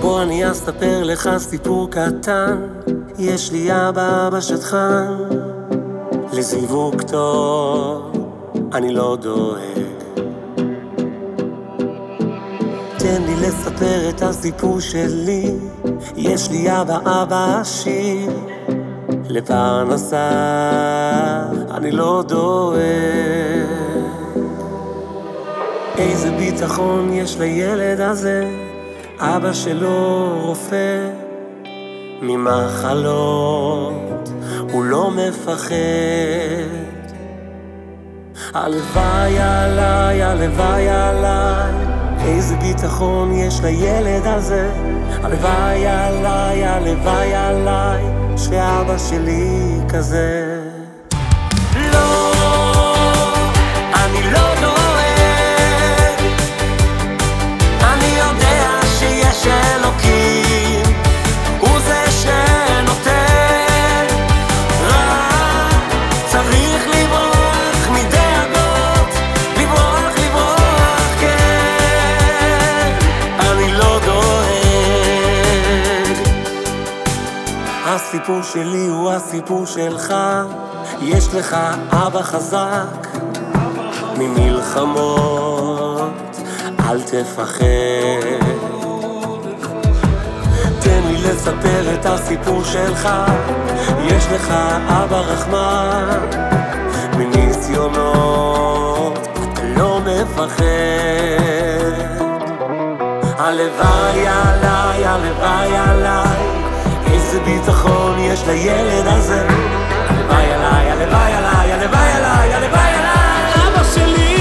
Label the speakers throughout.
Speaker 1: בוא אני אספר לך סיפור קטן. יש לי אבא אבא שטחן לזיווג טוב אני לא דואג. תן לי לספר את הסיפור שלי. יש לי אבא אבא עשיר. לפרנסה אני לא דואג. איזה ביטחון יש לילד הזה אבא שלו רופא ממחלות הוא לא מפחד. הלוואי עליי, הלוואי עליי איזה ביטחון יש לילד הזה הלוואי עליי, הלוואי עליי שאבא שלי כזה הסיפור שלי הוא הסיפור שלך. יש לך אבא חזק ממלחמות אל תפחד. תן לי לספר את הסיפור שלך. יש לך אבא רחמן מניסיונות לא מפחד. הלוואי עליי, הלוואי עליי איזה ביטחון יש לילד הזה. הלוואי עליי, הלוואי עליי, הלוואי עליי, הלוואי עליי. אבא שלי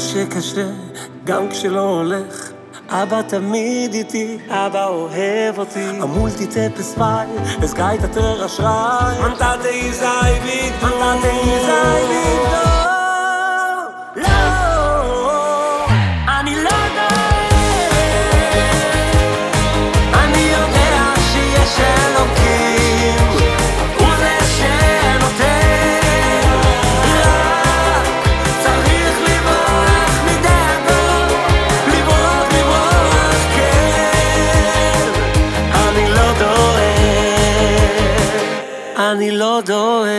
Speaker 1: גם כשקשה, גם כשלא הולך. אבא תמיד איתי, אבא אוהב אותי. המולטיטפס פאי, es geht der Schrei Man tate sei wie אני לא דואג.